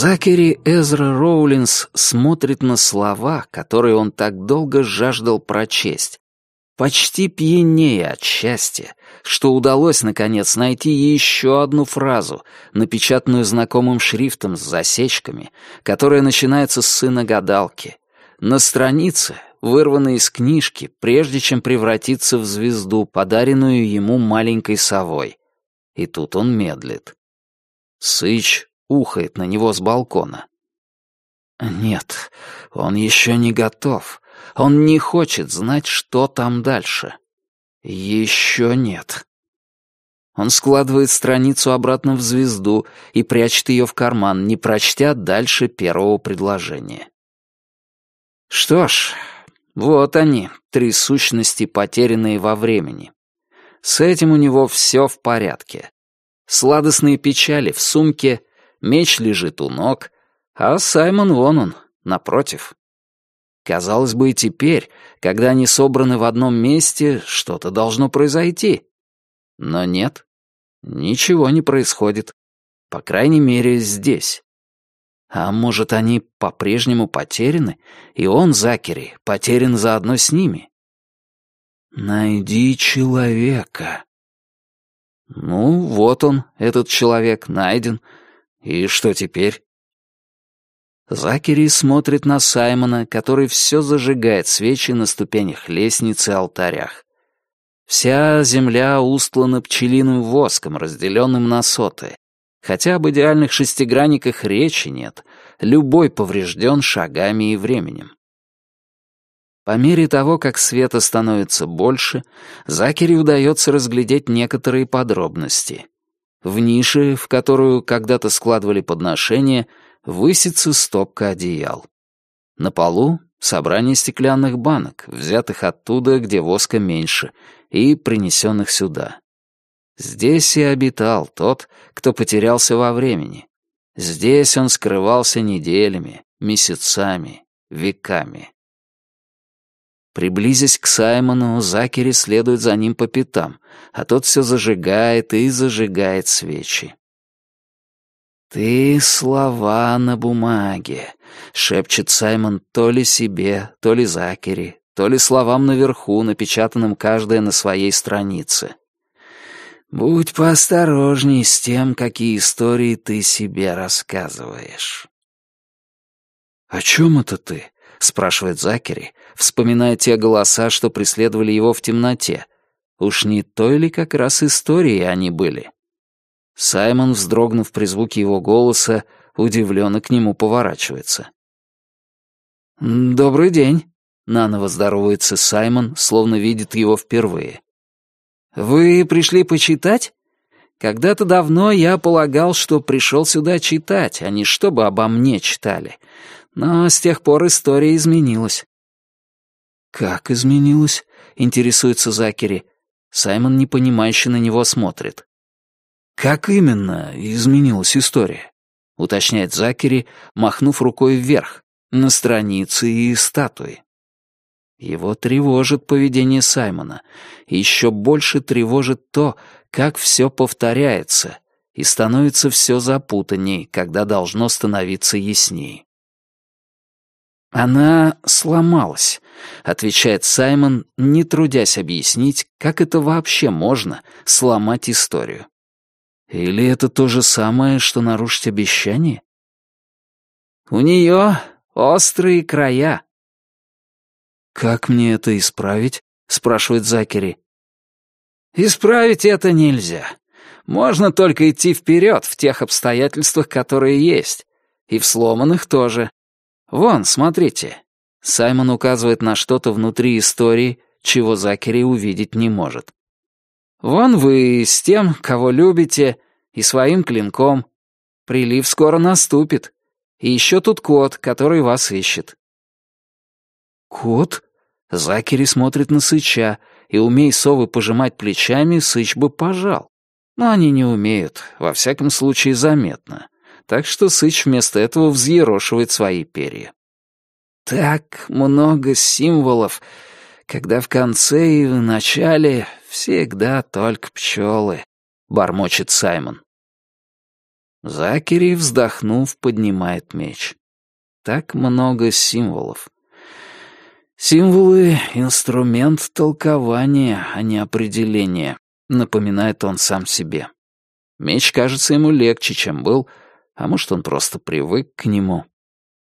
Закери Эзра Роулинс смотрит на слова, которые он так долго жаждал прочесть, почти пьянее от счастья, что удалось, наконец, найти еще одну фразу, напечатанную знакомым шрифтом с засечками, которая начинается с сына гадалки. На странице, вырванной из книжки, прежде чем превратиться в звезду, подаренную ему маленькой совой. И тут он медлит. Сыч ухает на него с балкона. Нет, он еще не готов. Он не хочет знать, что там дальше. Еще нет. Он складывает страницу обратно в звезду и прячет ее в карман, не прочтя дальше первого предложения. Что ж, вот они, три сущности, потерянные во времени. С этим у него все в порядке. Сладостные печали в сумке меч лежит у ног, а Саймон вон он, напротив. Казалось бы, и теперь, когда они собраны в одном месте, что-то должно произойти. Но нет, ничего не происходит. По крайней мере, здесь. А может, они по-прежнему потеряны, и он, Закери, потерян заодно с ними? «Найди человека». Ну, вот он, этот человек, найден, и что теперь? Закери смотрит на Саймона, который все зажигает свечи на ступенях лестницы и алтарях. Вся земля устлана пчелиным воском, разделенным на соты. Хотя об идеальных шестигранниках речи нет, любой поврежден шагами и временем. По мере того, как света становится больше, Закери удается разглядеть некоторые подробности. В нише, в которую когда-то складывали подношения, высится стопка одеял. На полу — собрание стеклянных банок, взятых оттуда, где воска меньше, и принесенных сюда. Здесь и обитал тот, кто потерялся во времени. Здесь он скрывался неделями, месяцами, веками. Приблизясь к Саймону, Закери следует за ним по пятам, а тот все зажигает и зажигает свечи. «Ты слова на бумаге», — шепчет Саймон то ли себе, то ли Закери, то ли словам наверху, напечатанным каждая на своей странице. «Будь поосторожней с тем, какие истории ты себе рассказываешь». «О чем это ты?» — спрашивает Закери, вспоминая те голоса, что преследовали его в темноте. Уж не той ли как раз истории они были? Саймон, вздрогнув при звуке его голоса, удивленно к нему поворачивается. «Добрый день», — наново здоровается Саймон, словно видит его впервые. «Вы пришли почитать? Когда-то давно я полагал, что пришел сюда читать, а не чтобы обо мне читали. Но с тех пор история изменилась». «Как изменилась?» — интересуется Закери. Саймон непонимающе на него смотрит. «Как именно изменилась история?» — уточняет Закери, махнув рукой вверх, на страницы и статуи. Его тревожит поведение Саймона, еще больше тревожит то, как все повторяется и становится все запутанней, когда должно становиться ясней. «Она сломалась», — отвечает Саймон, не трудясь объяснить, как это вообще можно сломать историю. Или это то же самое, что нарушить обещание? У нее острые края. «Как мне это исправить?» — спрашивает Закери. «Исправить это нельзя. Можно только идти вперед в тех обстоятельствах, которые есть. И в сломанных тоже. Вон, смотрите». Саймон указывает на что-то внутри истории, чего Закери увидеть не может. Вон вы с тем, кого любите, и своим клинком. Прилив скоро наступит. И еще тут кот, который вас ищет». «Кот?» Закери смотрит на Сыча, и, умей совы пожимать плечами, Сыч бы пожал. Но они не умеют, во всяком случае заметно. так что Сыч вместо этого взъерошивает свои перья. Так много символов, когда в конце и в начале всегда только пчелы, бормочет Саймон. Закери, вздохнув, поднимает меч. Так много символов. Символы — инструмент толкования, а не определения, напоминает он сам себе. Меч кажется ему легче, чем был, а может, он просто привык к нему.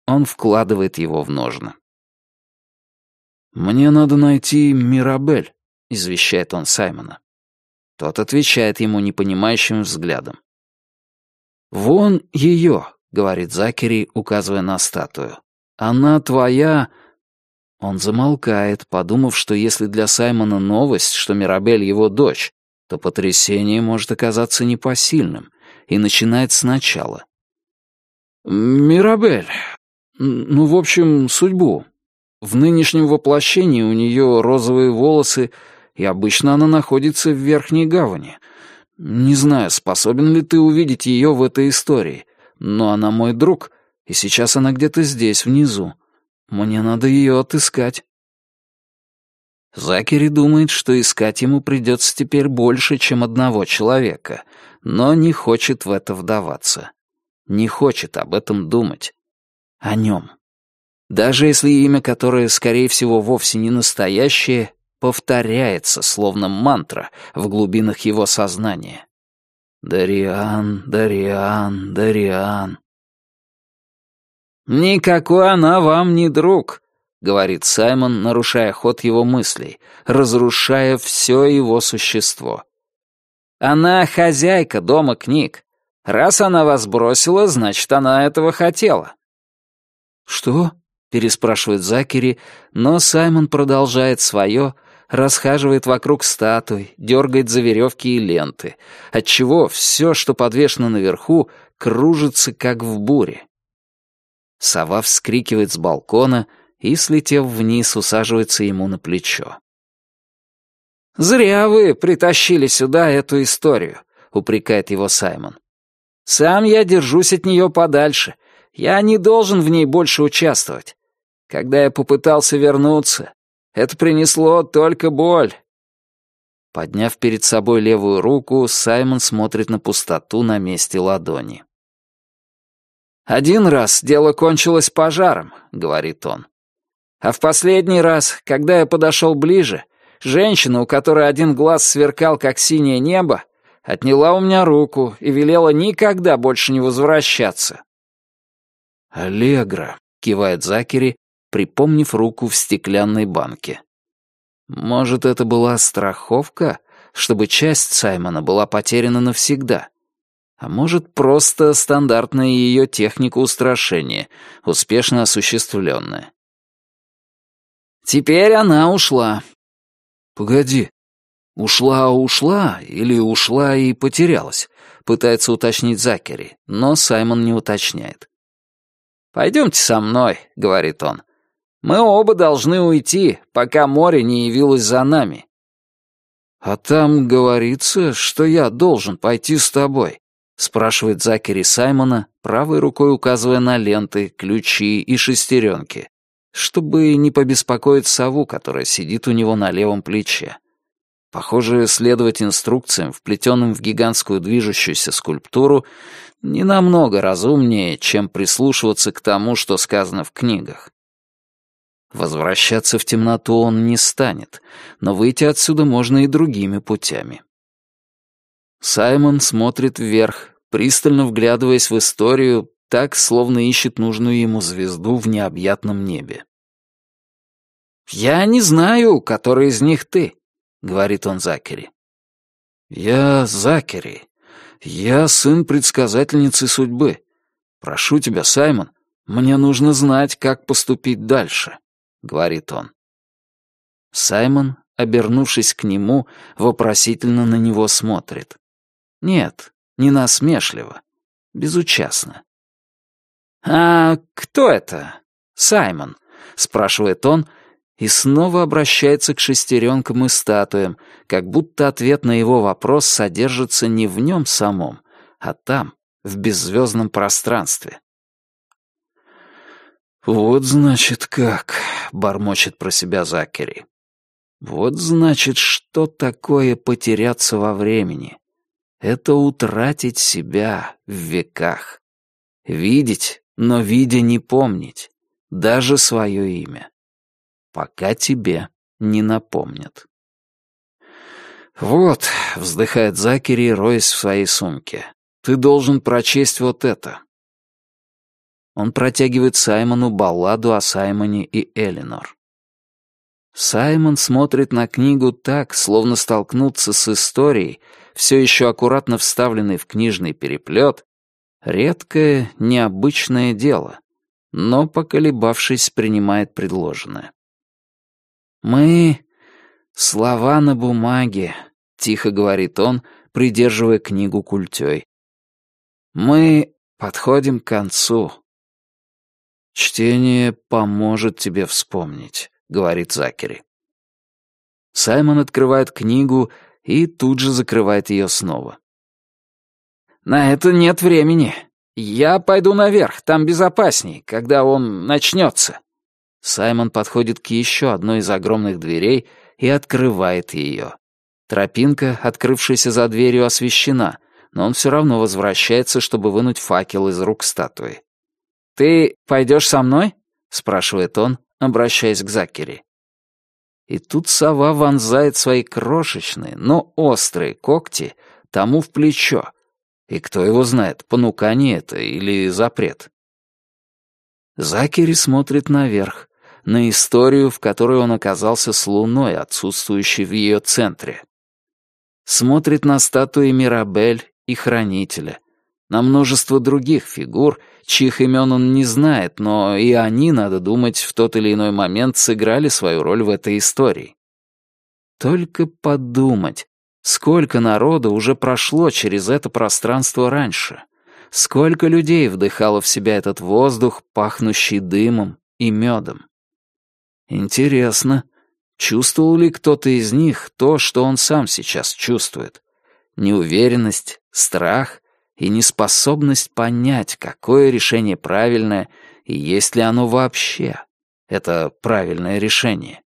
Он вкладывает его в ножны. «Мне надо найти Мирабель», — извещает он Саймона. Тот отвечает ему непонимающим взглядом. «Вон ее», — говорит Закери, указывая на статую. «Она твоя...» Он замолкает, подумав, что если для Саймона новость, что Мирабель его дочь, то потрясение может оказаться непосильным, и начинает сначала. «Мирабель, ну, в общем, судьбу. В нынешнем воплощении у нее розовые волосы, и обычно она находится в Верхней Гавани. Не знаю, способен ли ты увидеть ее в этой истории, но она мой друг, и сейчас она где-то здесь, внизу. Мне надо ее отыскать». Закери думает, что искать ему придется теперь больше, чем одного человека, но не хочет в это вдаваться. Не хочет об этом думать о нем. Даже если имя, которое, скорее всего, вовсе не настоящее, повторяется, словно мантра, в глубинах его сознания. Дариан, Дариан, Дариан. «Никакой она вам не друг», — говорит Саймон, нарушая ход его мыслей, разрушая все его существо. «Она хозяйка дома книг. Раз она вас бросила, значит, она этого хотела. «Что?» — переспрашивает Закери, но Саймон продолжает свое, расхаживает вокруг статуй, дергает за веревки и ленты, отчего все, что подвешено наверху, кружится, как в буре. Сова вскрикивает с балкона и, слетев вниз, усаживается ему на плечо. «Зря вы притащили сюда эту историю», — упрекает его Саймон. «Сам я держусь от нее подальше, я не должен в ней больше участвовать. Когда я попытался вернуться, это принесло только боль. Подняв перед собой левую руку, Саймон смотрит на пустоту на месте ладони. «Один раз дело кончилось пожаром», — говорит он. «А в последний раз, когда я подошел ближе, женщина, у которой один глаз сверкал, как синее небо, отняла у меня руку и велела никогда больше не возвращаться. «Аллегра», — кивает Закери, припомнив руку в стеклянной банке. «Может, это была страховка, чтобы часть Саймона была потеряна навсегда?» А может, просто стандартная ее техника устрашения, успешно осуществленная. Теперь она ушла. Погоди. Ушла-ушла или ушла и потерялась? Пытается уточнить Закери, но Саймон не уточняет. «Пойдемте со мной», — говорит он. «Мы оба должны уйти, пока море не явилось за нами». «А там говорится, что я должен пойти с тобой», — спрашивает Закери Саймона, правой рукой указывая на ленты, ключи и шестеренки, чтобы не побеспокоить сову, которая сидит у него на левом плече. Похоже, следовать инструкциям, вплетенным в гигантскую движущуюся скульптуру, не намного разумнее, чем прислушиваться к тому, что сказано в книгах. Возвращаться в темноту он не станет, но выйти отсюда можно и другими путями. Саймон смотрит вверх, пристально вглядываясь в историю, так, словно ищет нужную ему звезду в необъятном небе. «Я не знаю, который из них ты», — говорит он Закери. «Я Закери», «Я сын предсказательницы судьбы. Прошу тебя, Саймон, мне нужно знать, как поступить дальше», — говорит он. Саймон, обернувшись к нему, вопросительно на него смотрит. Нет, не насмешливо, безучастно. «А кто это? Саймон?» — спрашивает он, и снова обращается к шестеренкам и статуям, как будто ответ на его вопрос содержится не в нем самом, а там, в беззвездном пространстве. «Вот значит как», — бормочет про себя Закери. «Вот значит, что такое потеряться во времени. Это утратить себя в веках. Видеть, но видя не помнить, даже свое имя. Пока тебе не напомнят». «Вот», — вздыхает Закери, роясь в своей сумке, — «ты должен прочесть вот это». Он протягивает Саймону балладу о Саймоне и Элинор. Саймон смотрит на книгу так, словно столкнуться с историей, все еще аккуратно вставленной в книжный переплет, редкое, необычное дело, но, поколебавшись, принимает предложенное. «Мы — слова на бумаге», — тихо говорит он, придерживая книгу культей. «Мы подходим к концу». «Чтение поможет тебе вспомнить», — говорит Закери. Саймон открывает книгу и тут же закрывает ее снова. «На это нет времени. Я пойду наверх, там безопасней, когда он начнется». Саймон подходит к еще одной из огромных дверей и открывает ее. Тропинка, открывшаяся за дверью, освещена, но он все равно возвращается, чтобы вынуть факел из рук статуи. «Ты пойдешь со мной?» — спрашивает он, обращаясь к Закери. И тут сова вонзает свои крошечные, но острые когти тому в плечо. И кто его знает, понукание это или запрет. Закери смотрит наверх, на историю, в которой он оказался с луной, отсутствующей в ее центре. Смотрит на статуи Мирабель и Хранителя, на множество других фигур, чьих имен он не знает, но и они, надо думать, в тот или иной момент сыграли свою роль в этой истории. Только подумать, сколько народа уже прошло через это пространство раньше, сколько людей вдыхало в себя этот воздух, пахнущий дымом и медом. Интересно, чувствовал ли кто-то из них то, что он сам сейчас чувствует? Неуверенность, страх и неспособность понять, какое решение правильное и есть ли оно вообще. Это правильное решение.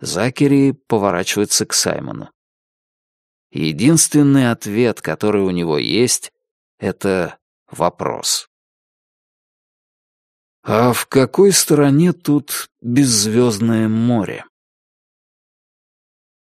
Закери поворачивается к Саймону. Единственный ответ, который у него есть, это вопрос. «А в какой стороне тут беззвездное море?»